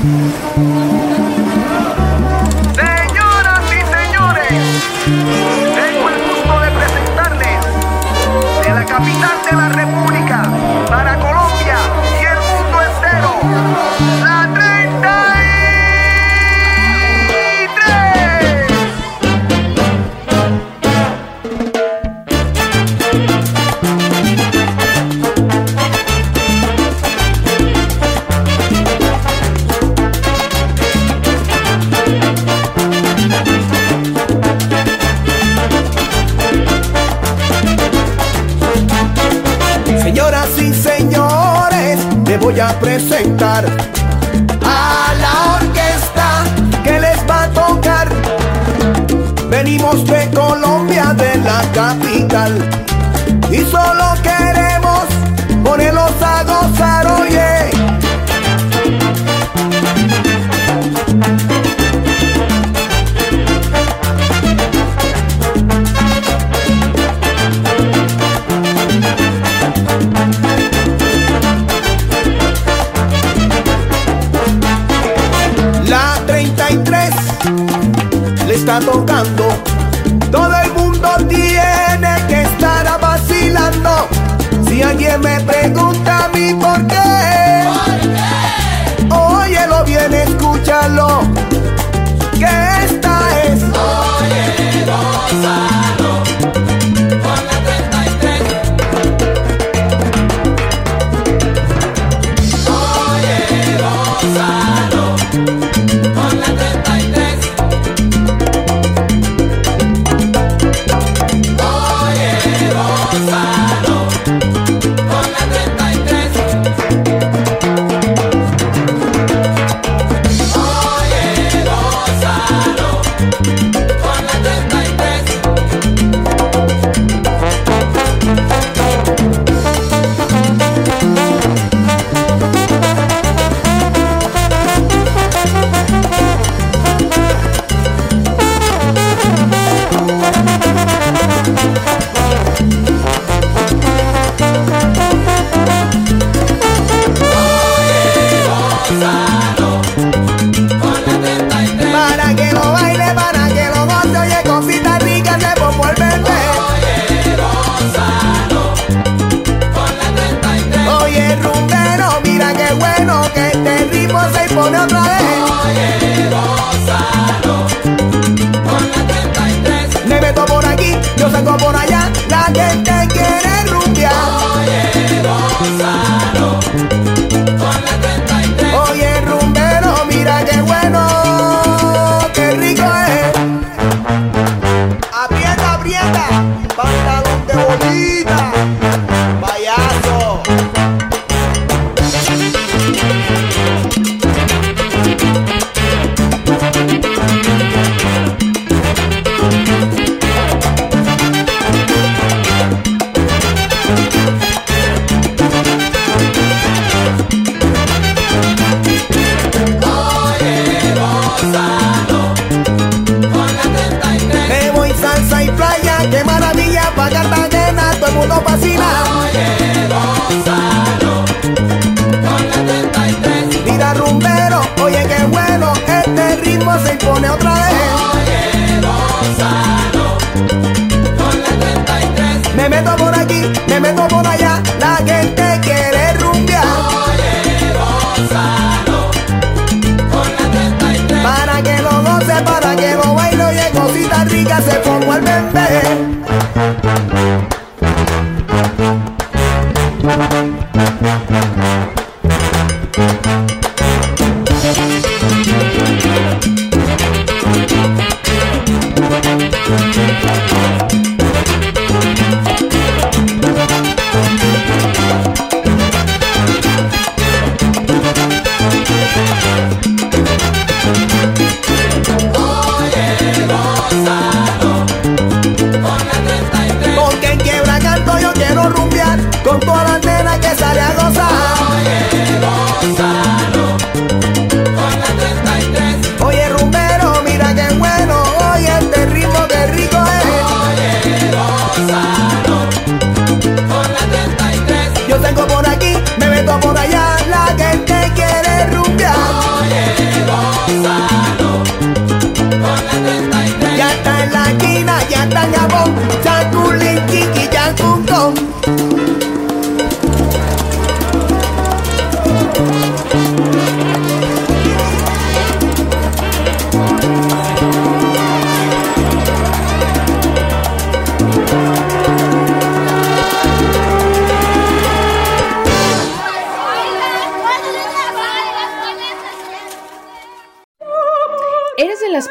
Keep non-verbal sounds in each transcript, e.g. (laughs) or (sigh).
Thank you. gonna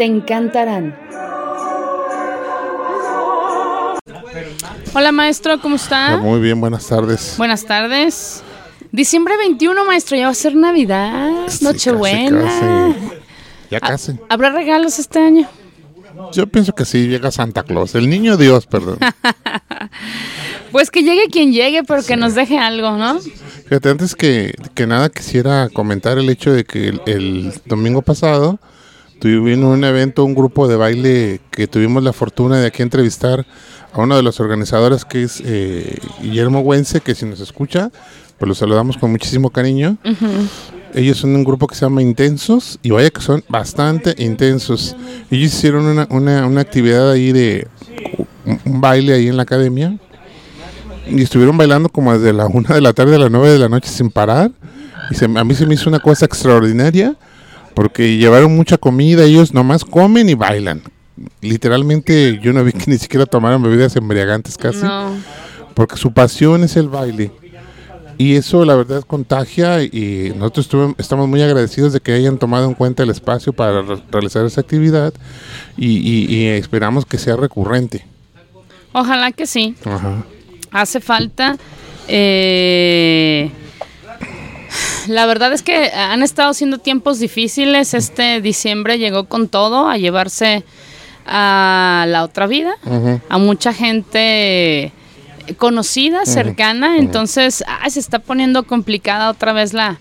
Te encantarán. Hola maestro, ¿cómo está? Muy bien, buenas tardes. Buenas tardes. Diciembre 21, maestro, ya va a ser Navidad, Sí, Nochebuena. casi, casi. Ya Ah, casi. ¿Habrá regalos este año? Yo pienso que sí, llega Santa Claus. El niño Dios, perdón. (laughs) Pues que llegue quien llegue, pero que nos deje algo, ¿no? Fíjate, antes que, que nada quisiera comentar el hecho de que el, el domingo pasado tuvimos un evento, un grupo de baile que tuvimos la fortuna de aquí entrevistar a uno de los organizadores que es eh, Guillermo Güense, que si nos escucha, pues lo saludamos con muchísimo cariño. Ellos son un grupo que se llama Intensos y vaya que son bastante intensos. Ellos hicieron una, una, una actividad ahí de un, baile ahí en la academia y estuvieron bailando como desde la una de la tarde a las nueve de la noche sin parar. Y se- a mí se me hizo una cosa extraordinaria porque llevaron mucha comida, ellos nomás comen y bailan. Literalmente yo no vi que ni siquiera tomaran bebidas embriagantes casi No. porque su pasión es el baile. Y eso la verdad contagia y nosotros estuve- estamos muy agradecidos de que hayan tomado en cuenta el espacio para re- realizar esa actividad y, y- y esperamos que sea recurrente. Ojalá que sí. Ajá. Hace falta. eh, la verdad es que han estado siendo tiempos difíciles. Este diciembre llegó con todo a llevarse a la otra vida, a mucha gente conocida, cercana. Entonces, ay, se está poniendo complicada otra vez la,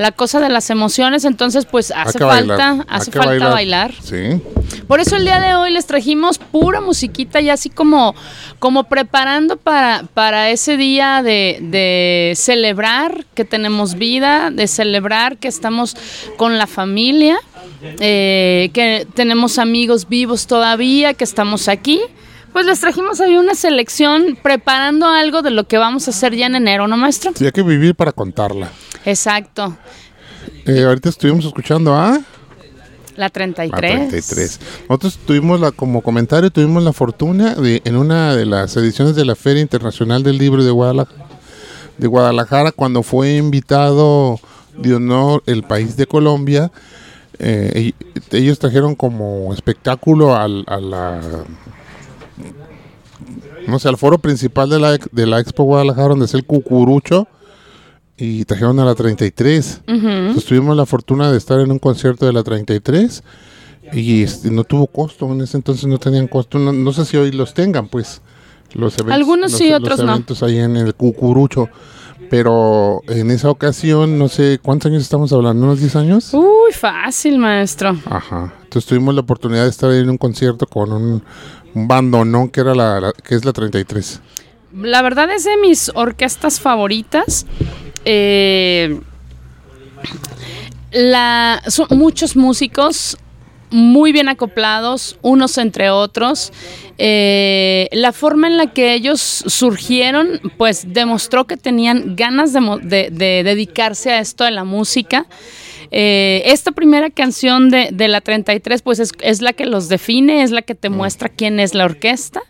la cosa de las emociones. Entonces, pues hace falta, bailar, hace falta bailar. Sí. Por eso el día de hoy les trajimos pura musiquita y así como, como preparando para, para ese día de, de celebrar que tenemos vida, de celebrar que estamos con la familia, eh, que tenemos amigos vivos todavía, que estamos aquí. Pues les trajimos ahí una selección preparando algo de lo que vamos a hacer ya en enero, ¿no, maestro? Sí, hay que vivir para contarla. Exacto. Eh, ahorita estuvimos escuchando a La la 33. 33. Nosotros tuvimos la, como comentario, tuvimos la fortuna de en una de las ediciones de la Feria Internacional del Libro de Guadalajara, de Guadalajara cuando fue invitado de honor el país de Colombia. eh, ellos trajeron como espectáculo al, a la no sé, al foro principal de la, de la Expo Guadalajara, donde es el Cucurucho, y trajeron a la 33. Entonces tuvimos la fortuna de estar en un concierto de la 33 y este, no tuvo costo, en ese entonces no tenían costo, no, no sé si hoy los tengan, pues. Los eventos, Algunos sí, los otros no. eventos ahí en el Cucurucho. Pero en esa ocasión, no sé, ¿cuántos años estamos hablando? ¿Unos 10 años? Uy, fácil, maestro. Ajá. Entonces tuvimos la oportunidad de estar en un concierto con un, un bandonón que era la, la- que es la 33. La verdad es de mis orquestas favoritas. Eh, la, son muchos músicos muy bien acoplados, unos entre otros. Eh, la forma en la que ellos surgieron, pues demostró que tenían ganas de- de dedicarse a esto de la música. Eh, esta primera canción de, de la 33, pues es, es la que los define, es la que te muestra quién es la orquesta.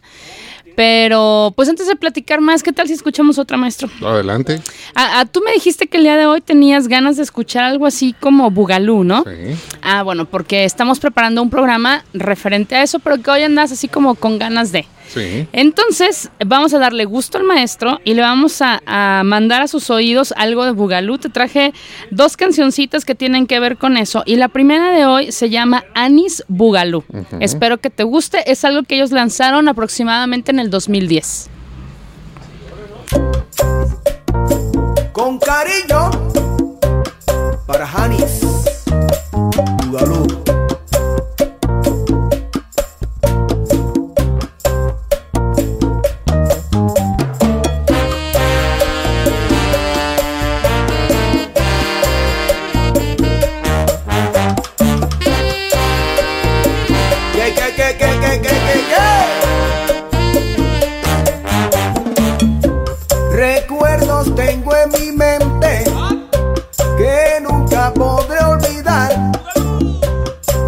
Pero, pues antes de platicar más, ¿qué tal si escuchamos otra, maestro? Adelante. Ah, ah, tú me dijiste que el día de hoy tenías ganas de escuchar algo así como Bugalú, ¿no? Sí. Ah, bueno, porque estamos preparando un programa referente a eso, pero que hoy andas así como con ganas de. Sí. Entonces, vamos a darle gusto al maestro y le vamos a, a mandar a sus oídos algo de Bugalú. Te traje dos cancioncitas que tienen que ver con eso. Y la primera de hoy se llama Anis Bugalú. Espero que te guste. Es algo que ellos lanzaron aproximadamente en el 2010. Con cariño para Janis Bugalú.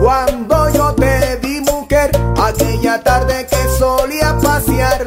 Cuando yo te di mujer aquella tarde que solía pasear.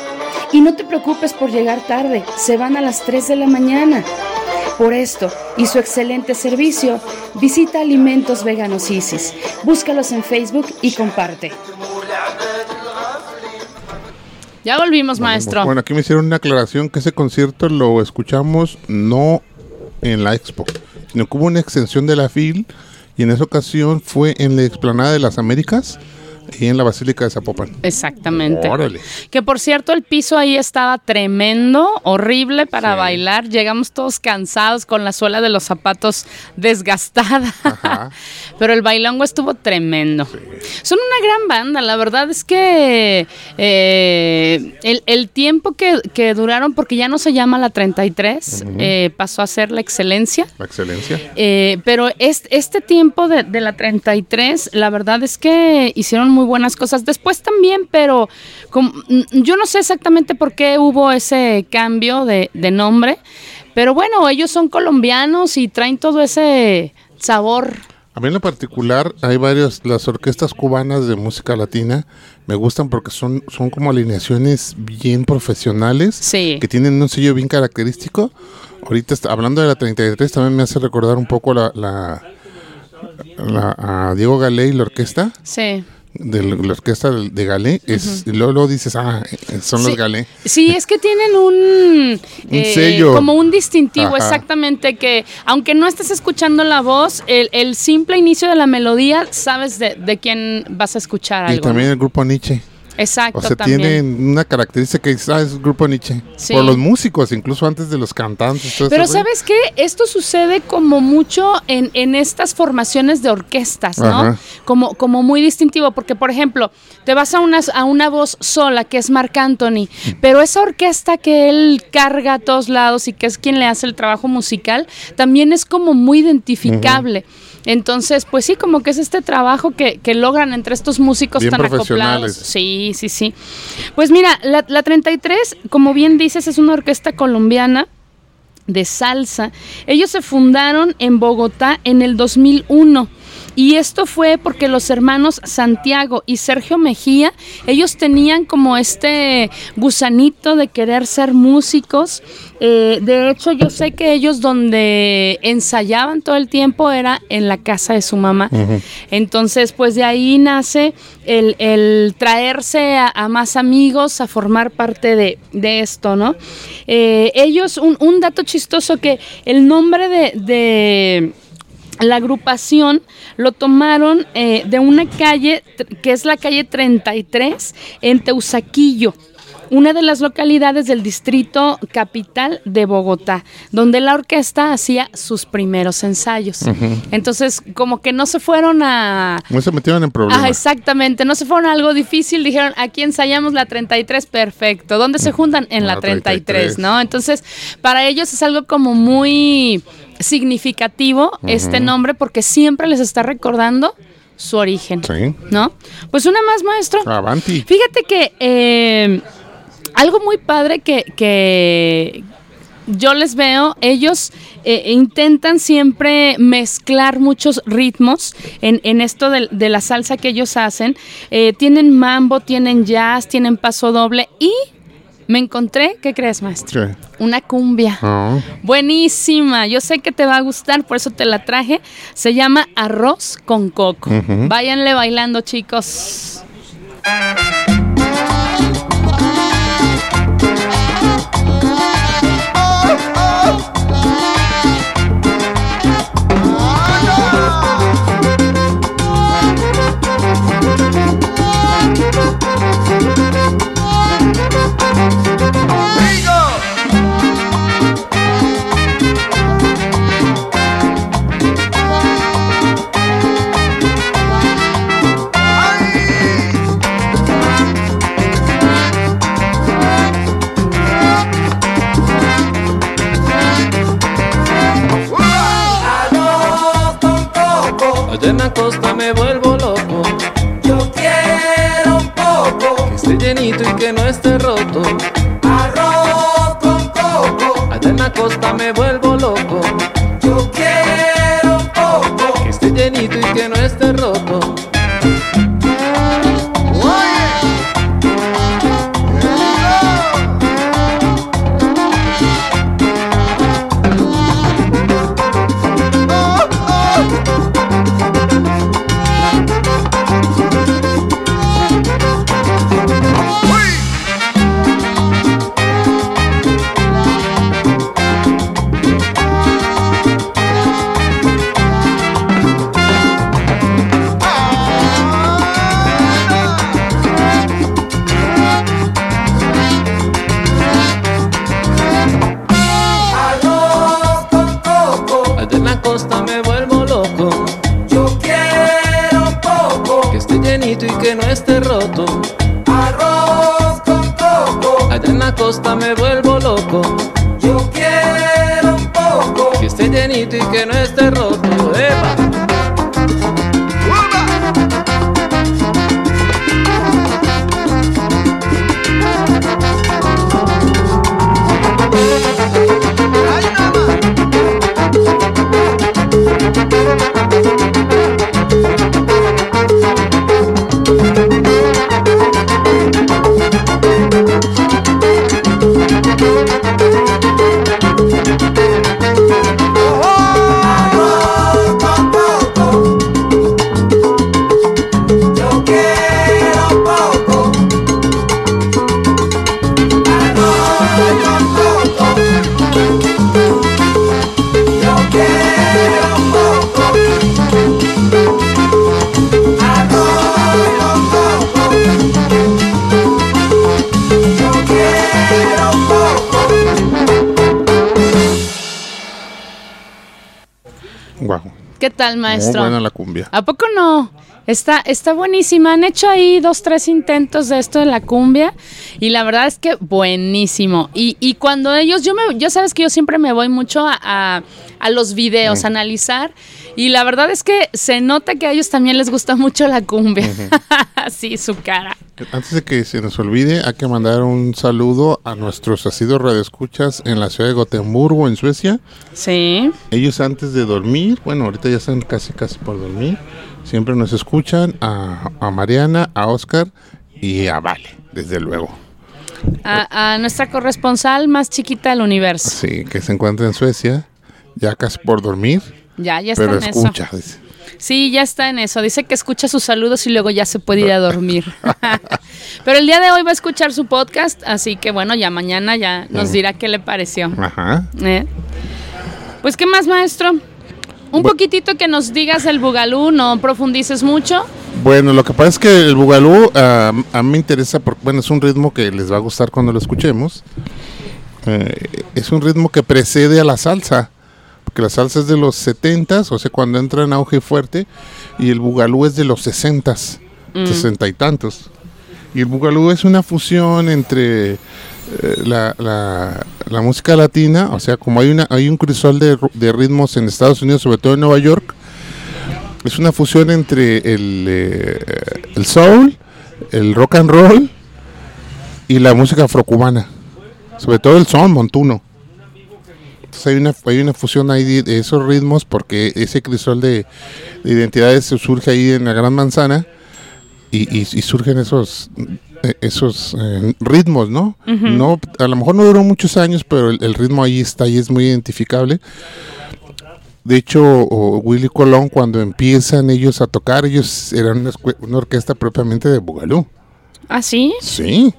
Y no te preocupes por llegar tarde, se van a las 3 de la mañana. Por esto y su excelente servicio, visita Alimentos Veganos Isis. Búscalos en Facebook y comparte. Ya volvimos, maestro. Bueno, aquí me hicieron una aclaración que ese concierto lo escuchamos no en la expo, sino que hubo una extensión de la FIL y en esa ocasión fue en la explanada de las Américas y en la Basílica de Zapopan. Exactamente. Órale. Que por cierto, el piso ahí estaba tremendo, horrible para Sí. bailar. Llegamos todos cansados con la suela de los zapatos desgastada. Ajá. (laughs) Pero el bailongo estuvo tremendo. Son una gran banda, la verdad es que eh, el, el tiempo que, que duraron, porque ya no se llama la 33, eh, pasó a ser la excelencia. La excelencia. Eh, pero este, este tiempo de, de la 33, la verdad es que hicieron muy buenas cosas. Después también, pero como- mm, yo no sé exactamente por qué hubo ese cambio de, de nombre. Pero bueno, ellos son colombianos y traen todo ese sabor A mí en lo particular hay varios, las orquestas cubanas de música latina me gustan porque son, son como alineaciones bien profesionales, Sí. que tienen un sello bien característico. Ahorita está- hablando de la 33 también me hace recordar un poco la, la, la- a Diego Galé y la orquesta, Sí. De la, orquesta de, Galé, es, y luego, luego dices, ah, son Sí. los Galé. Sí, es que tienen un, eh, sello. como un distintivo, Ajá. exactamente, que aunque no estés escuchando la voz, el, el simple inicio de la melodía, sabes de, de quién vas a escuchar Y algo. también ¿no? el grupo Nietzsche. Exacto, O sea, también. tienen una característica que ah, es grupo Nietzsche. Sí. Por los músicos, incluso antes de los cantantes. todo Pero. ¿sabes qué? Esto sucede como mucho en, en estas formaciones de orquestas, ¿no? Ajá. Como, como muy distintivo, porque por ejemplo, te vas a una, a una voz sola, que es Marc Anthony, pero esa orquesta que él carga a todos lados y que es quien le hace el trabajo musical, también es como muy identificable. Entonces, pues sí, como que es este trabajo que, que logran entre estos músicos Bien tan acoplados. Sí, sí, sí. Pues mira, la, la 33, como bien dices, es una orquesta colombiana de salsa. Ellos se fundaron en Bogotá en el 2001. Y esto fue porque los hermanos Santiago y Sergio Mejía, ellos tenían como este gusanito de querer ser músicos. Eh, de hecho, yo sé que ellos donde ensayaban todo el tiempo era en la casa de su mamá. Entonces, pues de ahí nace el, el traerse a, a más amigos a formar parte de, de esto, ¿no? Eh, ellos, un, un dato chistoso que el nombre de, de la agrupación lo tomaron eh, de una calle que es la calle 33 en Teusaquillo una de las localidades del distrito capital de Bogotá, donde la orquesta hacía sus primeros ensayos. Entonces, como que no se fueron a, No se metieron en problemas. Ah, exactamente. No se fueron a algo difícil. Dijeron, aquí ensayamos la 33, perfecto. ¿Dónde se juntan? En la La 33, 33. ¿no? Entonces, para ellos es algo como muy significativo este nombre porque siempre les está recordando su origen. Sí. ¿No? Pues una más, maestro. Avanti. Fíjate que eh, algo muy padre que, que yo les veo, ellos eh, intentan siempre mezclar muchos ritmos en, en esto de, de la salsa que ellos hacen. Eh, tienen mambo, tienen jazz, tienen paso doble y me encontré, ¿qué crees, maestro? Una cumbia. Ah, Buenísima, yo sé que te va a gustar, por eso te la traje. Se llama Arroz con Coco. Váyanle bailando, chicos. ¿Qué tal, Muy maestro? buena la cumbia. ¿A poco no? Está, está buenísima. Han hecho ahí dos, tres intentos de esto de la cumbia y la verdad es que buenísimo. Y, y cuando ellos, yo me, yo sabes que yo siempre me voy mucho a, a- a los videos, a analizar y la verdad es que se nota que a ellos también les gusta mucho la cumbia. (laughs) sí, su cara. Antes de que se nos olvide, hay que mandar un saludo a nuestros asiduos radioescuchas en la ciudad de Gotemburgo, en Suecia. Sí. Ellos antes de dormir, bueno, ahorita ya están casi casi por dormir, siempre nos escuchan a, a Mariana, a Oscar y a Vale, desde luego. A, a nuestra corresponsal más chiquita del universo. Sí, que se encuentra en Suecia, ya casi por dormir, Ya, ya está pero en eso. escucha. dice. Sí, ya está en eso. Dice que escucha sus saludos y luego ya se puede ir a dormir. (laughs) Pero el día de hoy va a escuchar su podcast, así que bueno, ya mañana ya nos dirá qué le pareció. Ajá. ¿Eh? Pues, ¿qué más, maestro? Un Bu- poquitito que nos digas el bugalú, no profundices mucho. Bueno, lo que pasa es que el bugalú ah, a mí me interesa porque, bueno, es un ritmo que les va a gustar cuando lo escuchemos. Eh, es un ritmo que precede a la salsa, porque la salsa es de los 70s, o sea, cuando entra en auge fuerte, y el bugalú es de los 60s, 60 y tantos. Y el bugalú es una fusión entre eh, la, la- la música latina, o sea, como hay, una, hay un crisol de, de ritmos en Estados Unidos, sobre todo en Nueva York, es una fusión entre el, eh, el soul, el rock and roll y la música afrocubana. Sobre todo el son montuno. Entonces hay una, hay una fusión ahí de, de esos ritmos porque ese crisol de, de identidades surge ahí en la Gran Manzana y, y- y surgen esos eh, esos eh, ritmos, ¿no? No, a lo mejor no duró muchos años, pero el, el ritmo ahí está y es muy identificable. De hecho, Willy Colón, cuando empiezan ellos a tocar, ellos eran una, orquesta propiamente de Bugalú. ¿Ah, sí? Sí.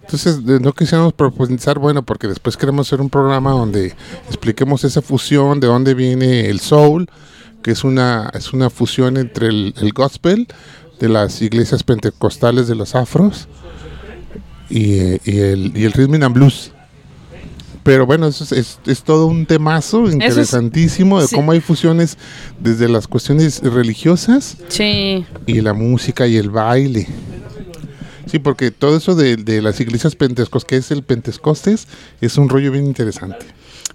Entonces, no quisiéramos profundizar, bueno, porque después queremos hacer un programa donde expliquemos esa fusión, de dónde viene el soul, que es una, es una fusión entre el, el gospel de las iglesias pentecostales de los afros y, eh, y el, y el rhythm and blues. Pero bueno, eso es, es- es todo un temazo interesantísimo de sí. cómo hay fusiones desde las cuestiones religiosas Sí. y la música y el baile. Sí, porque todo eso de, de las iglesias pentecostes, que es el Pentecostes, es un rollo bien interesante.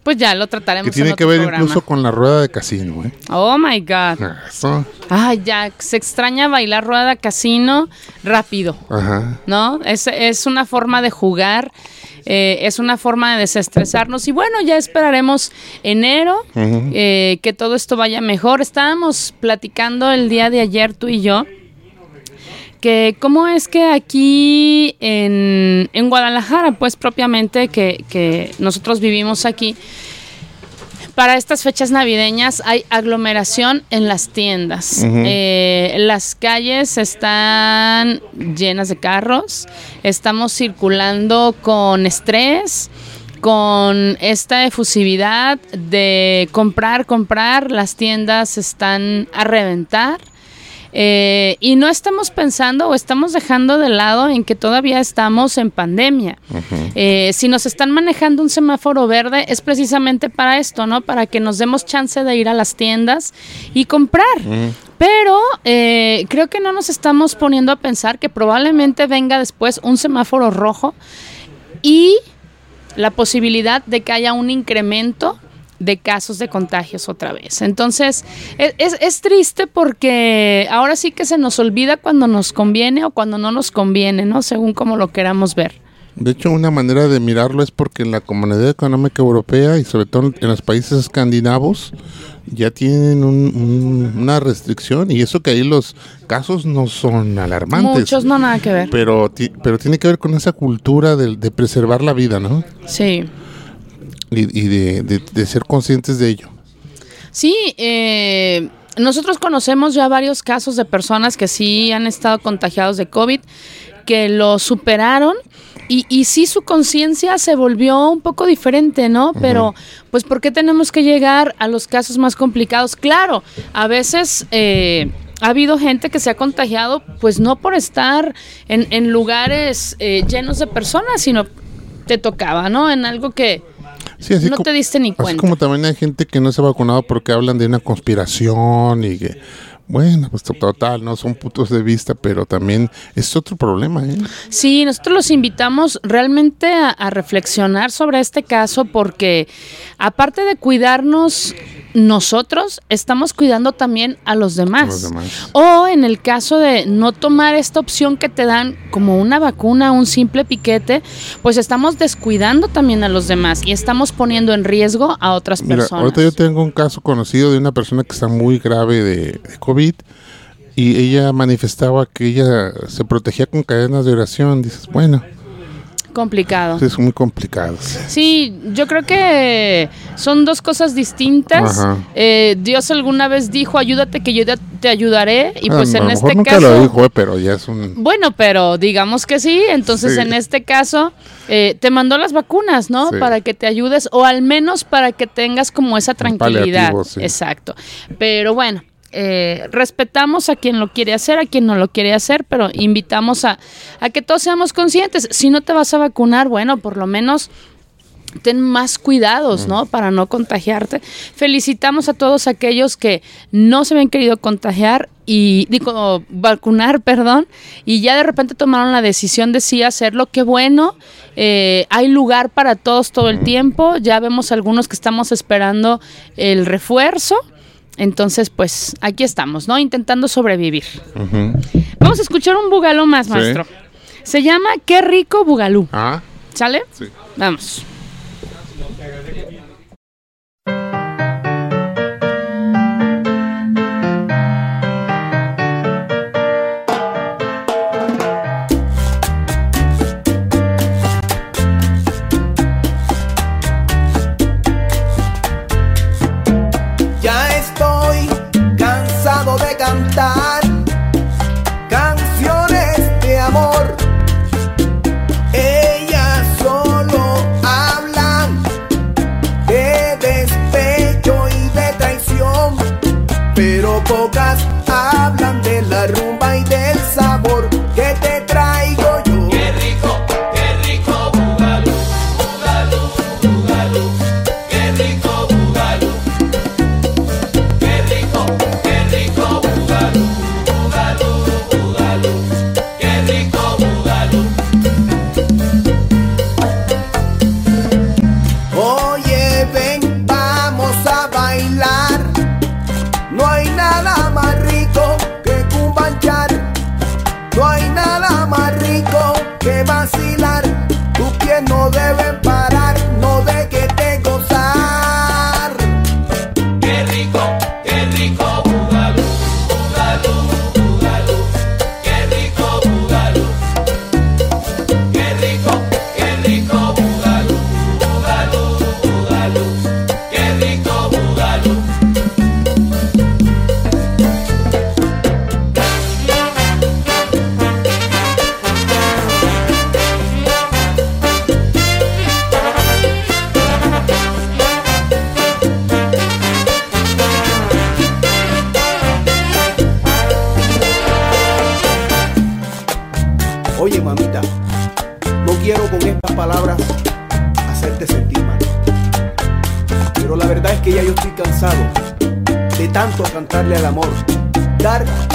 Pues ya lo trataremos Que tiene en que ver programa. incluso con la rueda de casino. ¿eh? Oh my God. Eso. Ay, ya, se extraña bailar rueda casino rápido. Ajá. ¿no? Es, es una forma de jugar, eh, es una forma de desestresarnos y bueno, ya esperaremos enero, eh, que todo esto vaya mejor. Estábamos platicando el día de ayer tú y yo. Que cómo es que aquí en, en Guadalajara, pues propiamente que, que nosotros vivimos aquí, para estas fechas navideñas hay aglomeración en las tiendas. Eh, las calles están llenas de carros. Estamos circulando con estrés, con esta efusividad de comprar, comprar. Las tiendas están a reventar. Eh, y no estamos pensando o estamos dejando de lado en que todavía estamos en pandemia. Eh, si nos están manejando un semáforo verde es precisamente para esto, ¿no? Para que nos demos chance de ir a las tiendas y comprar. Pero eh, creo que no nos estamos poniendo a pensar que probablemente venga después un semáforo rojo y la posibilidad de que haya un incremento de casos de contagios otra vez. Entonces, es, es- es triste porque ahora sí que se nos olvida cuando nos conviene o cuando no nos conviene, ¿no? Según como lo queramos ver. De hecho, una manera de mirarlo es porque en la Comunidad Económica Europea y sobre todo en los países escandinavos ya tienen un- un- una restricción y eso que ahí los casos no son alarmantes. Muchos no nada que ver. Pero, pero tiene que ver con esa cultura de, de preservar la vida, ¿no? Sí. Y, y de, de- de ser conscientes de ello. Sí, eh, nosotros conocemos ya varios casos de personas que sí han estado contagiados de COVID, que lo superaron y, y sí su conciencia se volvió un poco diferente, ¿no? Pero, pues, ¿por qué tenemos que llegar a los casos más complicados? Claro, a veces... eh, ha habido gente que se ha contagiado, pues no por estar en, en lugares eh, llenos de personas, sino te tocaba, ¿no? En algo que Sí, así no co- te diste ni Así cuenta. como también hay gente que no se ha vacunado porque hablan de una conspiración y que, bueno, pues to- total, no son puntos de vista, pero también es otro problema, ¿eh? Sí, nosotros los invitamos realmente a, a reflexionar sobre este caso porque aparte de cuidarnos nosotros, estamos cuidando también a los demás. A los demás. O en el caso de no tomar esta opción que te dan como una vacuna, un simple piquete, pues estamos descuidando también a los demás y estamos poniendo en riesgo a otras Mira, personas. ahorita yo tengo un caso conocido de una persona que está muy grave de, de COVID y ella manifestaba que ella se protegía con cadenas de oración. Dices, bueno, Complicado. es muy complicado. sí. Yo creo que son dos cosas distintas. Eh, Dios alguna vez dijo, ayúdate que yo te- ayudaré. Y Ah, pues a en este nunca caso... lo dijo, eh, pero ya es un... Bueno, pero digamos que sí. Entonces Sí. en este caso eh, te mandó las vacunas, ¿no? Sí. Para que te ayudes o al menos para que tengas como esa tranquilidad. sí. Exacto. Pero bueno. Eh, respetamos a quien lo quiere hacer, a quien no lo quiere hacer, pero invitamos a, a que todos seamos conscientes. Si no te vas a vacunar, bueno, por lo menos ten más cuidados, ¿no? Para no contagiarte. Felicitamos a todos aquellos que no se habían querido contagiar y digo vacunar, (laughs) perdón, y ya de repente tomaron la decisión de sí hacerlo. Qué bueno. Eh, hay lugar para todos todo el tiempo. Ya vemos algunos que estamos esperando el refuerzo. Entonces, pues aquí estamos, ¿no? Intentando sobrevivir. Vamos a escuchar un bugalú más, Sí. maestro. Se llama Qué rico bugalú. Ah, ¿Sale? sí. Vamos.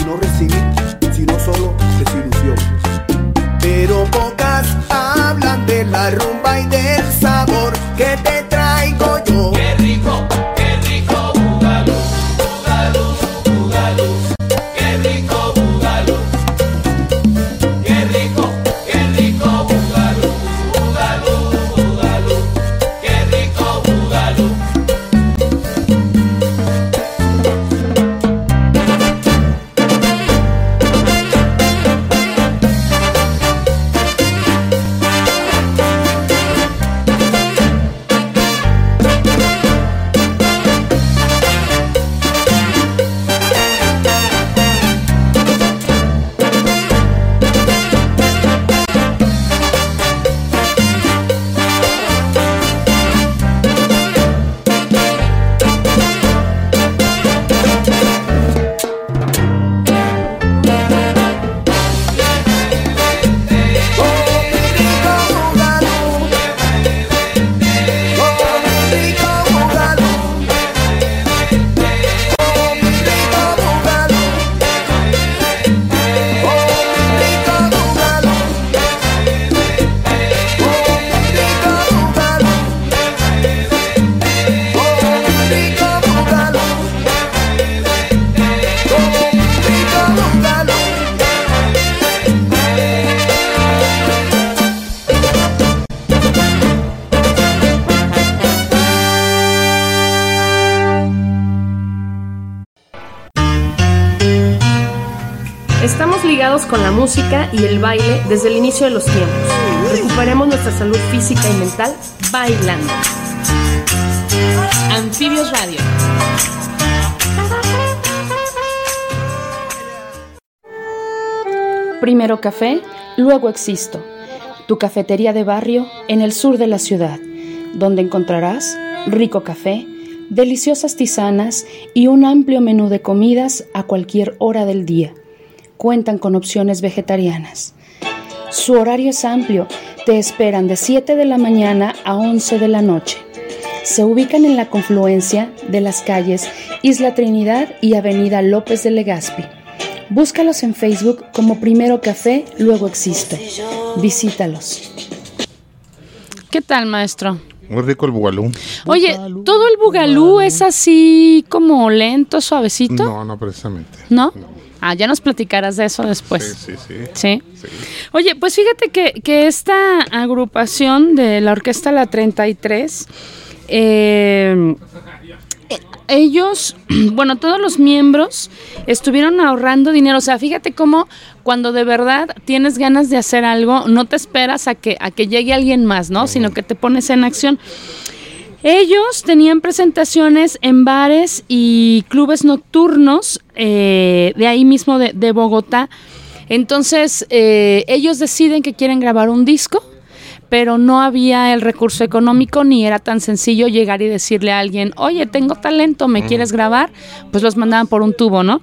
Y no recibir, sino solo desilusión. Pero pocas hablan de la rumba y del sabor que te música y el baile desde el inicio de los tiempos. Recuperemos nuestra salud física y mental bailando. Anfibios Radio. Primero café, luego existo. Tu cafetería de barrio en el sur de la ciudad, donde encontrarás rico café, deliciosas tisanas y un amplio menú de comidas a cualquier hora del día. Cuentan con opciones vegetarianas. Su horario es amplio, te esperan de 7 de la mañana a 11 de la noche. Se ubican en la confluencia de las calles Isla Trinidad y Avenida López de Legazpi. Búscalos en Facebook como Primero Café, luego Existo. Visítalos. ¿Qué tal, maestro? Muy rico el bugalú. Oye, ¿todo el bugalú es así como lento, suavecito? No, no precisamente. ¿No? Ah, ya nos platicarás de eso después. Sí, sí, sí. ¿Sí? Sí. Oye, pues fíjate que, que esta agrupación de la Orquesta La 33, eh, ellos, (clears throat) bueno, todos los miembros estuvieron ahorrando dinero. O sea, fíjate cómo cuando de verdad tienes ganas de hacer algo, no te esperas a que, a que llegue alguien más, ¿no? Sino que te pones en acción. Ellos tenían presentaciones en bares y clubes nocturnos eh, de ahí mismo de, Bogotá. Entonces, eh, ellos deciden que quieren grabar un disco, pero no había el recurso económico ni era tan sencillo llegar y decirle a alguien, oye, tengo talento, ¿me quieres grabar? Pues los mandaban por un tubo, ¿no?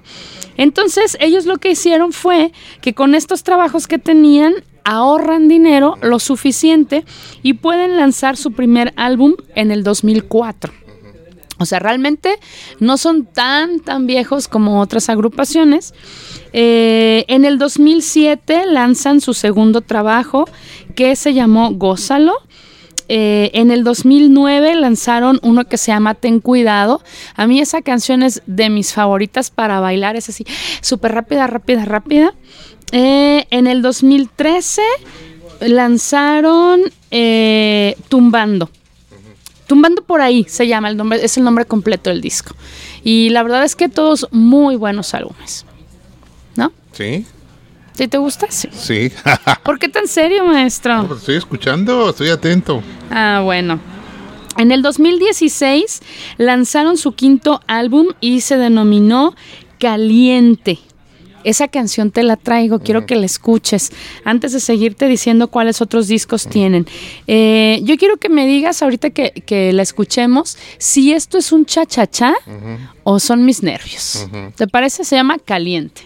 Entonces, ellos lo que hicieron fue que con estos trabajos que tenían, ahorran dinero lo suficiente y pueden lanzar su primer álbum en el 2004. O sea, realmente no son tan, tan viejos como otras agrupaciones. Eh, en el 2007 lanzan su segundo trabajo que se llamó Gózalo. Eh, en el 2009 lanzaron uno que se llama Ten Cuidado. A mí esa canción es de mis favoritas para bailar, es así, súper rápida, rápida, rápida. Eh, en el 2013 lanzaron Tumbando. Tumbando por ahí se llama el nombre, es el nombre completo del disco. Y la verdad es que todos muy buenos álbumes. ¿No? Sí, ¿Sí te gusta? Sí. sí. (laughs) ¿Por qué tan serio, maestro? No, estoy escuchando, estoy atento. Ah, bueno. En el 2016 lanzaron su quinto álbum y se denominó Caliente. Esa canción te la traigo, quiero que la escuches. Antes de seguirte diciendo cuáles otros discos tienen. Eh, yo quiero que me digas ahorita que, que la escuchemos si esto es un cha-cha-cha o son mis nervios. ¿Te parece? Se llama Caliente.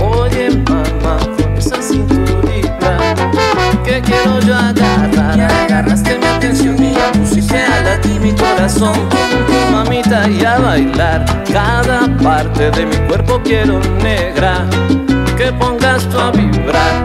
Oye, mamá, con esa cinturita que quiero yo agarrar. Agarraste mi atención y ya pusiste a latir mi corazón. Mamita, y a bailar. Cada parte de mi cuerpo quiero negra que pongas tú a vibrar.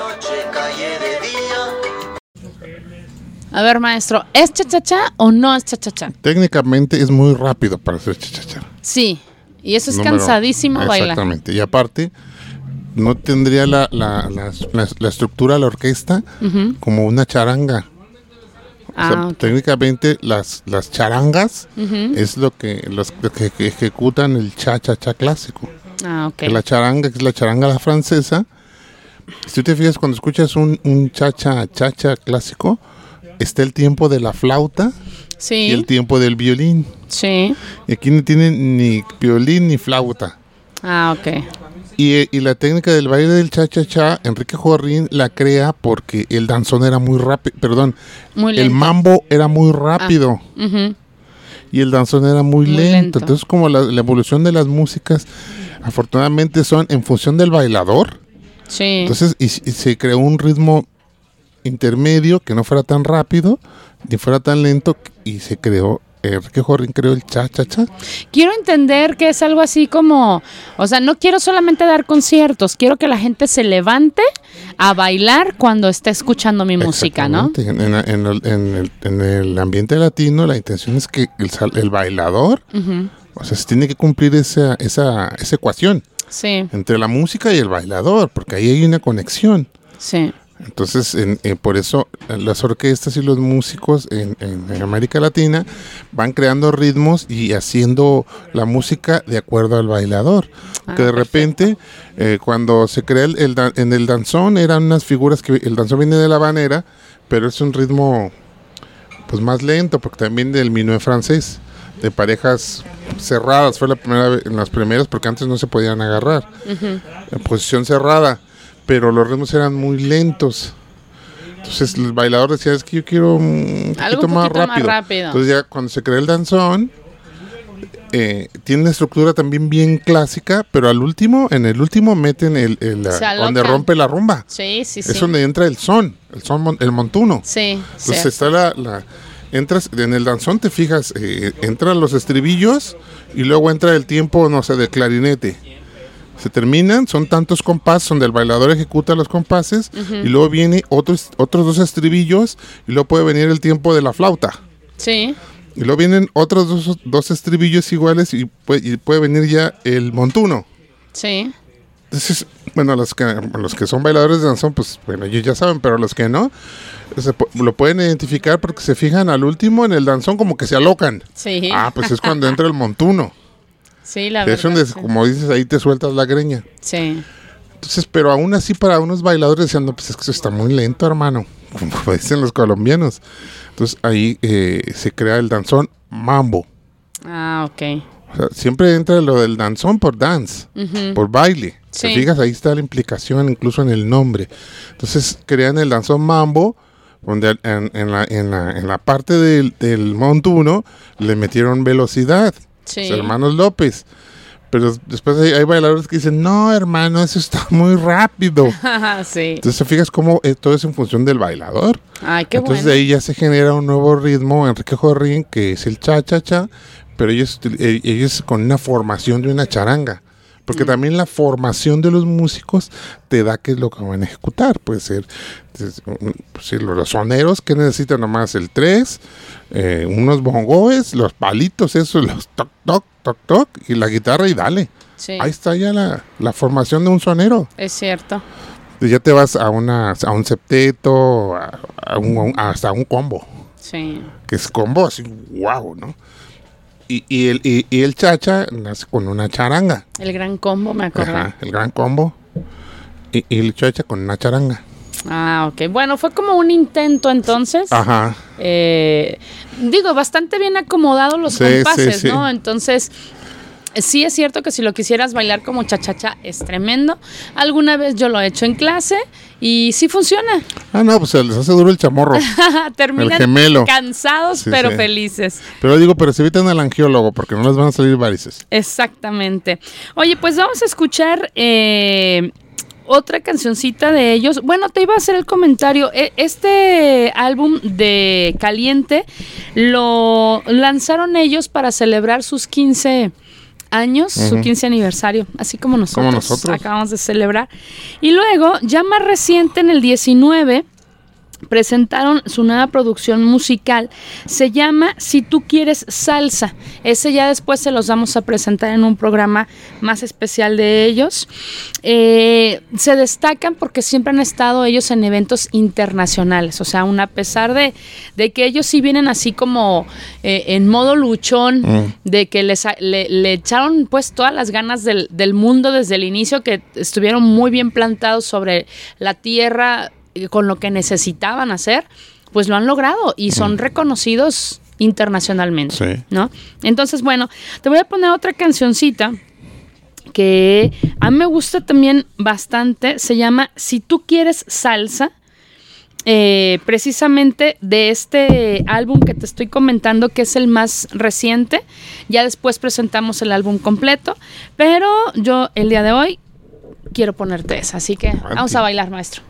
A ver, maestro, ¿es cha-cha-cha o no es cha-cha-cha? Técnicamente es muy rápido para hacer cha-cha-cha. Sí, y eso es Número- cansadísimo bailar. Exactamente. Y aparte, no tendría la, la, la- estructura de la orquesta como una charanga. O sea, Ah, técnicamente las, las charangas es lo que, los, lo que, que ejecutan el cha-cha-cha clásico. Ah, ok. Que la charanga, que es la charanga la francesa, si tú te fijas cuando escuchas un, un cha-cha-cha-cha clásico, está el tiempo de la flauta y el tiempo del violín. sí. Y aquí no tienen ni violín ni flauta. Ah, ok. Y, y la técnica del baile del cha-cha-cha, Enrique Jorrín la crea porque el danzón era muy rápido, perdón, Muy el mambo era muy rápido Ujú. y el danzón era muy, Muy lento. lento. Entonces, como la, la evolución de las músicas, afortunadamente son en función del bailador. Sí. Entonces, y, y se creó un ritmo intermedio que no fuera tan rápido ni fuera tan lento y se creó, Enrique Jorrín creó el cha-cha-cha. Quiero entender que es algo así como, o sea, no quiero solamente dar conciertos, quiero que la gente se levante a bailar cuando esté escuchando mi música, ¿no? En, en- en el, en el- en el ambiente latino, la intención es que el, bailador, o sea, se tiene que cumplir esa, esa, esa ecuación Sí, entre la música y el bailador, porque ahí hay una conexión. sí. Entonces, en- en- por eso eh, las orquestas y los músicos en, América Latina van creando ritmos y haciendo la música de acuerdo al bailador. Ah, que de repente, eh, cuando se crea el, en el danzón, eran unas figuras que el danzón viene de la habanera, pero es un ritmo pues más lento, porque también del minué francés, de parejas cerradas, fue la primera en las primeras, porque antes no se podían agarrar, en posición cerrada, pero los ritmos eran muy lentos. Entonces el bailador decía, es que yo quiero un poquito, Algo un más, poquito más rápido. rápido. Entonces ya cuando se crea el danzón, eh, tiene una estructura también bien clásica, pero al último, en el último meten el, el- donde rompe la rumba. Sí, sí, sí. Es donde entra el son, el son, el montuno. Sí, sí. Entonces está la, la- entras en el danzón, te fijas, eh, entran los estribillos y luego entra el tiempo, no sé, de clarinete. Se terminan, son tantos compases donde el bailador ejecuta los compases y luego viene otros otros dos estribillos y luego puede venir el tiempo de la flauta. Sí, Y luego vienen otros dos, dos estribillos iguales y puede, y puede venir ya el montuno. sí. Entonces, bueno, los que, los que son bailadores de danzón, pues bueno, ellos ya saben, pero los que no, se lo pueden identificar porque se fijan al último en el danzón como que se alocan. Sí. Ah, pues es cuando entra el montuno. Sí, la Es verdad. donde, sí. como dices, ahí te sueltas la greña. Sí. Entonces, pero aún así para unos bailadores decían, no, pues es que eso está muy lento, hermano, (laughs) como dicen los colombianos. Entonces ahí eh, se crea el danzón mambo. Ah, ok. O sea, siempre entra lo del danzón por dance, por baile. Sí. Te fijas, ahí está la implicación incluso en el nombre. Entonces crean el danzón mambo, donde en, en la, en, la, en la parte del, del montuno le metieron velocidad. Sí. Los hermanos López. Pero después hay, hay bailadores que dicen, no, hermano, eso está (laughs) muy rápido. (laughs) sí. Entonces te fijas cómo eh, todo es en función del bailador. Ay, qué Entonces bueno. de ahí ya se genera un nuevo ritmo, Enrique Jorrín, que es el cha-cha-cha, pero ellos, eh, ellos con una formación de una charanga. Porque también la formación de los músicos te da qué es lo que van a ejecutar. Puede ser, pues sí, los soneros que necesitan nomás el 3, unos bongoes, los palitos, esos, los toc, toc, toc, toc, y la guitarra y dale. Sí. Ahí está ya la, la formación de un sonero. Es cierto. Ya te vas a, una, a un septeto, a, a un- a un- hasta un combo. Sí. Que es combo así, wow, ¿no? Y, y el, y, y el chacha nace con una charanga. El gran combo, me acordé. Ajá, el gran combo. Y, y el chacha con una charanga. Ah, ok. Bueno, fue como un intento entonces. Ajá. Eh, digo, bastante bien acomodados los Sí, compases, sí, sí. ¿no? Entonces, sí es cierto que si lo quisieras bailar como chachacha es tremendo. Alguna vez yo lo he hecho en clase y sí funciona. Ah, no, pues se les hace duro el chamorro. (laughs) Terminan El gemelo. cansados Sí, pero sí. felices. Pero digo, pero se evitan al angiólogo porque no les van a salir varices. Exactamente. Oye, pues vamos a escuchar eh, otra cancioncita de ellos. Bueno, te iba a hacer el comentario. E- Este álbum de Caliente lo lanzaron ellos para celebrar sus 15 años, su Ujú. 15 aniversario, así como nosotros, nosotros. acabamos de celebrar. Y luego, ya más reciente, en el 19, presentaron su nueva producción musical. Se llama Si tú quieres salsa. Ese ya después se los vamos a presentar en un programa más especial de ellos. Eh, se destacan porque siempre han estado ellos en eventos internacionales. O sea, aún a pesar de, de que ellos sí vienen así como eh, en modo luchón, Mm. de que les, le, le echaron pues todas las ganas del, del mundo desde el inicio, que estuvieron muy bien plantados sobre la tierra con lo que necesitaban hacer, pues lo han logrado y son reconocidos internacionalmente, Sí. ¿no? Entonces, bueno, te voy a poner otra cancioncita que a mí me gusta también bastante, se llama Si tú quieres salsa, eh, precisamente de este álbum que te estoy comentando, que es el más reciente. Ya después presentamos el álbum completo, pero yo el día de hoy quiero ponerte esa, así que vamos a bailar, maestro.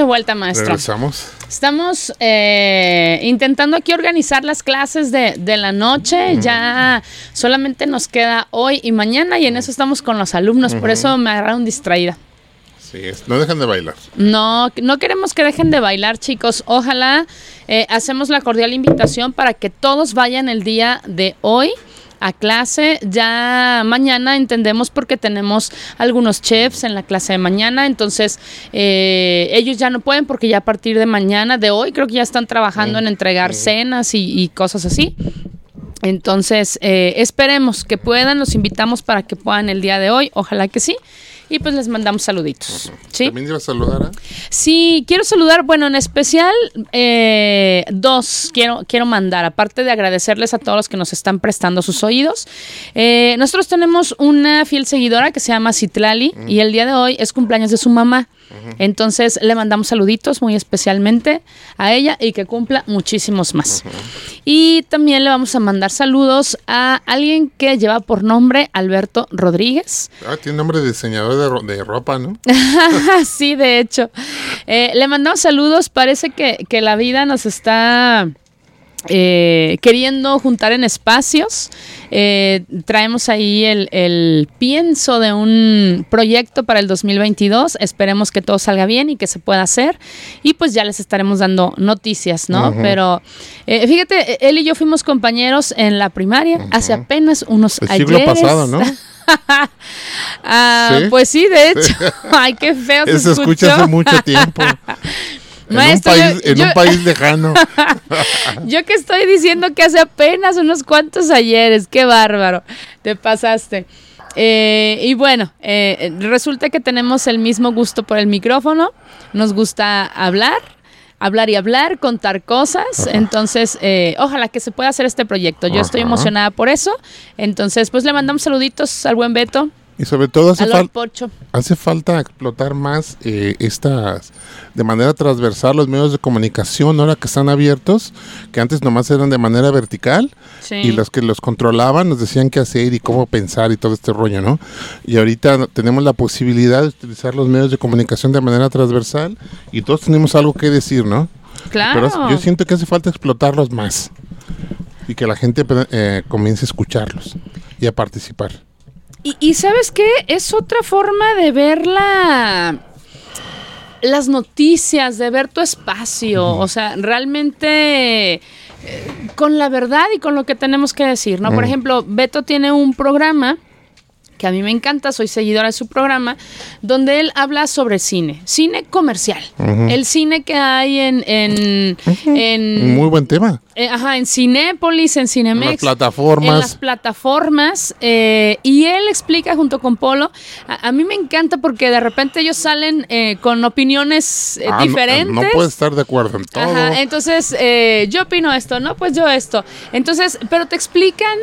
De vuelta, maestro. Regresamos. Estamos eh, intentando aquí organizar las clases de, de la noche. Ya solamente nos queda hoy y mañana y en eso estamos con los alumnos. Por eso me agarraron distraída. Sí, no dejan de bailar. No, no queremos que dejen de bailar, chicos. Ojalá eh, hacemos la cordial invitación para que todos vayan el día de hoy a clase. Ya mañana entendemos porque tenemos algunos chefs en la clase de mañana, entonces eh, ellos ya no pueden porque ya a partir de mañana, de hoy, creo que ya están trabajando en entregar cenas y, y cosas así. Entonces, eh, esperemos que puedan, los invitamos para que puedan el día de hoy, ojalá que sí. Y pues les mandamos saluditos. ¿sí? También iba a saludar a... Sí, quiero saludar, bueno, en especial eh, dos quiero, quiero mandar, aparte de agradecerles a todos los que nos están prestando sus oídos. Eh, nosotros tenemos una fiel seguidora que se llama Citlali y el día de hoy es cumpleaños de su mamá. Entonces le mandamos saluditos muy especialmente a ella y que cumpla muchísimos más. Y también le vamos a mandar saludos a alguien que lleva por nombre Alberto Rodríguez. Ah, tiene nombre de diseñador de, ro- de ropa, ¿no? (laughs) sí, de hecho. Eh, le mandamos saludos. Parece que, que la vida nos está eh, queriendo juntar en espacios. Eh, traemos ahí el, el pienso de un proyecto para el 2022. Esperemos que todo salga bien y que se pueda hacer. Y pues ya les estaremos dando noticias, ¿no? Pero eh, fíjate, él y yo fuimos compañeros en la primaria hace apenas unos El siglo pasado, ¿no? (laughs) Ah, ¿Sí? Pues sí, de hecho. (laughs) Ay, qué feo se, escucha hace mucho tiempo. (laughs) En, un país, yo- en un país lejano. (laughs) Yo que estoy diciendo que hace apenas unos cuantos ayeres, qué bárbaro, te pasaste. Eh, y bueno, eh, resulta que tenemos el mismo gusto por el micrófono, nos gusta hablar, hablar y hablar, contar cosas, entonces eh, ojalá que se pueda hacer este proyecto. Yo estoy emocionada por eso, entonces pues le mandamos saluditos al buen Beto, Y sobre todo hace, fal- hace falta explotar más eh, estas, de manera transversal, los medios de comunicación, ahora que están abiertos, que antes nomás eran de manera vertical, Sí. y los que los controlaban nos decían qué hacer y cómo pensar y todo este rollo, ¿no? Y ahorita tenemos la posibilidad de utilizar los medios de comunicación de manera transversal y todos tenemos algo que decir, ¿no? Claro. Pero yo siento que hace falta explotarlos más y que la gente eh, comience a escucharlos y a participar. Y, y ¿sabes qué? Es otra forma de ver la, las noticias, de ver tu espacio. O sea, realmente eh, con la verdad y con lo que tenemos que decir, ¿no? Por ejemplo, Beto tiene un programa que a mí me encanta, soy seguidora de su programa, donde él habla sobre cine, cine comercial, el cine que hay en, en, en- Muy buen tema. Eh, ajá, en Cinépolis, en Cinemex. En las plataformas. En las plataformas. eh, y él explica junto con Polo. A, a mí me encanta porque de repente ellos salen eh, con opiniones eh, Ah, no- diferentes. No, puedes estar de acuerdo en todo. Ajá, entonces eh, yo opino esto, no, pues yo esto. Entonces, pero te explican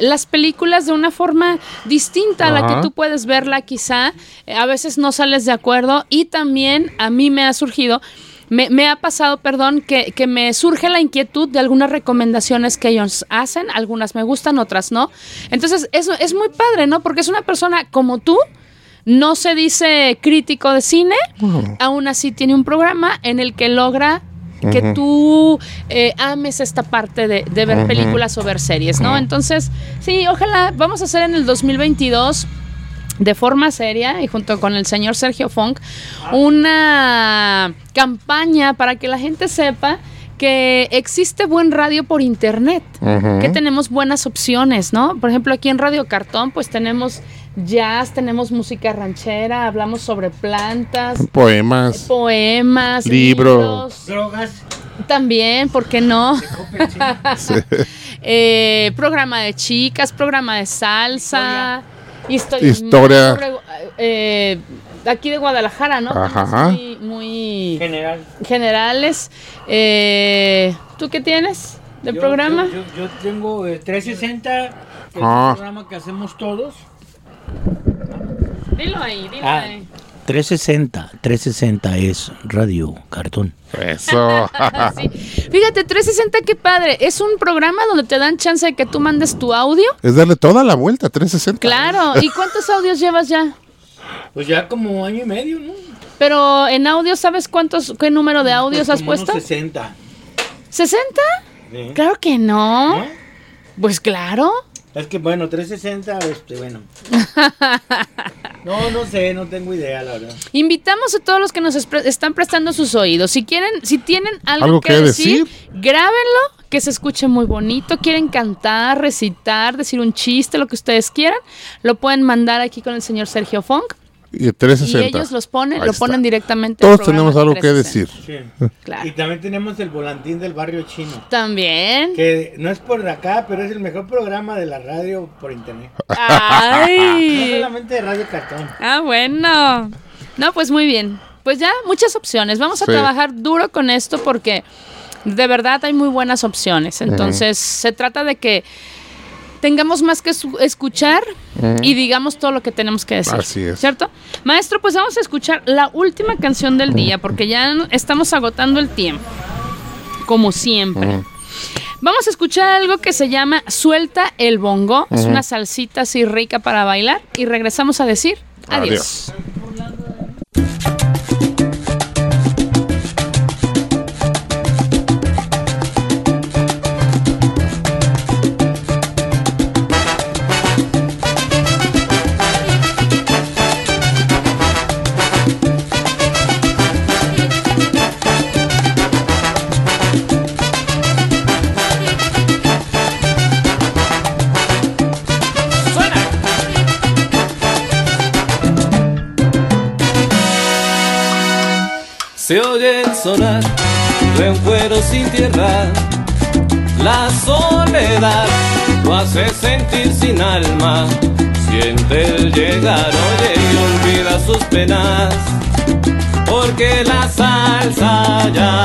las películas de una forma distinta a la que tú puedes verla quizá. A veces no sales de acuerdo y también a mí me ha surgido, me, me ha pasado, perdón, que, que me surge la inquietud de algunas recomendaciones que ellos hacen, algunas me gustan, otras no. Entonces, eso es muy padre, ¿no? Porque es una persona como tú. No se dice crítico de cine, aún así tiene un programa en el que logra que tú eh, ames esta parte de, de ver películas o ver series, ¿no? Entonces, sí, ojalá vamos a hacer en el 2022 de forma seria y junto con el señor Sergio Funk una campaña para que la gente sepa que existe buen radio por internet, que tenemos buenas opciones, ¿no? Por ejemplo, aquí en Radio Cartón pues tenemos jazz, tenemos música ranchera, hablamos sobre plantas, Poemas. poemas, Libro. libros, Drogas. también, ¿por qué no? (laughs) Eh, programa de chicas, programa de salsa, historia, Historia. sobre, eh, aquí de Guadalajara, ¿no? Ajá. Muy, muy General. generales. Eh, ¿Tú qué tienes de Yo- programa? Yo, yo- yo tengo eh, 360, que es Ah. un programa que hacemos todos. Dilo ahí, dilo Ah, ahí. 360, 360 es radio cartón. Eso. (laughs) Sí. Fíjate, 360, qué padre. Es un programa donde te dan chance de que tú mandes tu audio. es darle toda la vuelta, 360. Claro. ¿Y cuántos audios llevas ya? Pues ya como año y medio, ¿no? Pero en audio, ¿sabes cuántos, qué número de audios Pues has como unos puesto? 60. ¿60? ¿sí? Claro que no. ¿No? Pues claro. Es que bueno, 360, este, bueno. (laughs) No, no sé, no tengo idea, la verdad. Invitamos a todos los que nos están prestando sus oídos. Si quieren, si tienen algo, ¿Algo que que decir, decir? grábenlo, que se escuche muy bonito. Quieren cantar, recitar, decir un chiste, lo que ustedes quieran, lo pueden mandar aquí con el señor Sergio Funk Y y 360. ellos los ponen, Ahí lo está. ponen directamente. Todos tenemos algo que 360. decir. Sí. Claro. Y también tenemos el volantín del barrio chino. También. Que no es por acá, pero es el mejor programa de la radio por internet. (laughs) No Ay. solamente de Radio Cartón. Ah, bueno. No, pues muy bien. Pues ya muchas opciones. Vamos a Sí. trabajar duro con esto porque de verdad hay muy buenas opciones. Entonces, se trata de que tengamos más que escuchar y digamos todo lo que tenemos que decir. Así es. ¿Cierto? Maestro, pues vamos a escuchar la última canción del día porque ya estamos agotando el tiempo. Como siempre. Vamos a escuchar algo que se llama Suelta el bongo. Es una salsita así rica para bailar. Y regresamos a decir adiós. Adiós. Se oye el sonar de sin tierra. La soledad lo hace sentir sin alma. Siente el llegar, oye, y olvida sus penas. Porque la salsa ya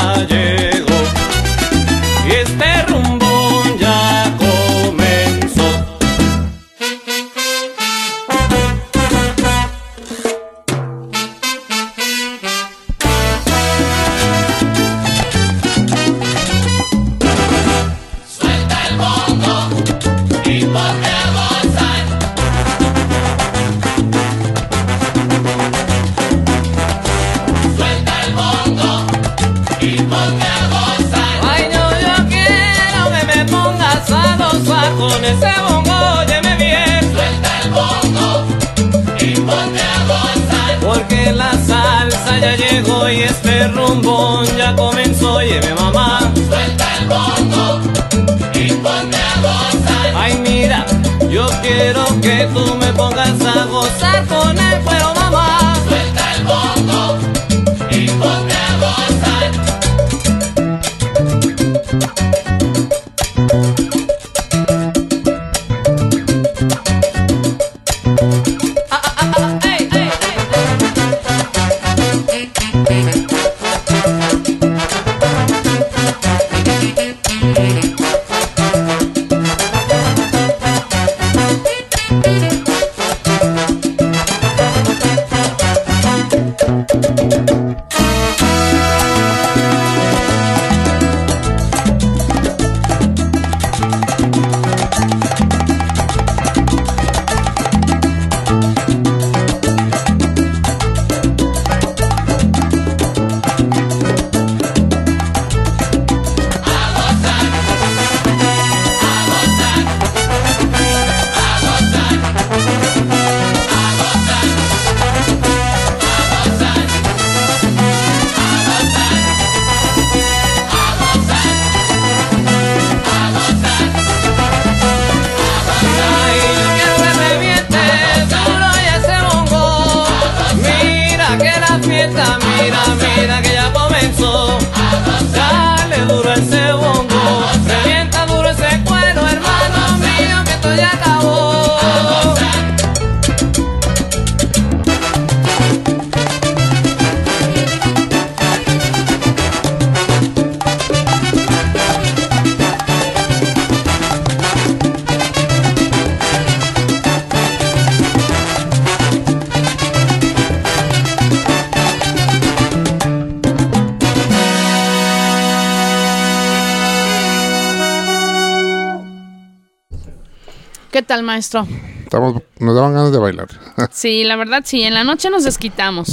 tal, maestro? Estamos, nos daban ganas de bailar. (laughs) Sí, la verdad sí, en la noche nos desquitamos,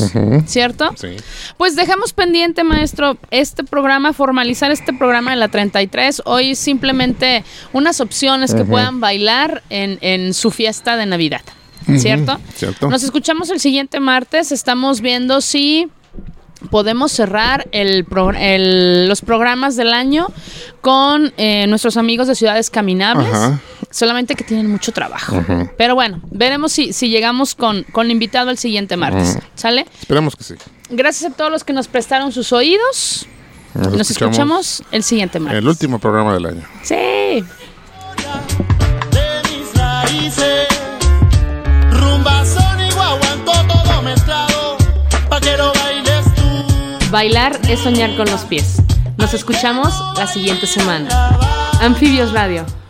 ¿cierto? sí. Pues dejamos pendiente, maestro, este programa, formalizar este programa de la 33. Hoy simplemente unas opciones que puedan bailar en, en su fiesta de Navidad, ¿cierto? cierto. Nos escuchamos el siguiente martes. Estamos viendo si podemos cerrar el pro- el- los programas del año con eh, nuestros amigos de Ciudades Caminables. Ajá. Solamente que tienen mucho trabajo. Pero bueno, veremos si, si llegamos con, con invitado el siguiente martes. ¿Sale? Esperemos que sí. Gracias a todos los que nos prestaron sus oídos. Nos, Nos escuchamos el siguiente en martes. el último programa del año. Sí. de mis raíces. Rumba, son y guaguanto todo mezclado. Pa' que lo bailes tú. Bailar es soñar con los pies. Nos escuchamos la siguiente semana. Anfibios Radio.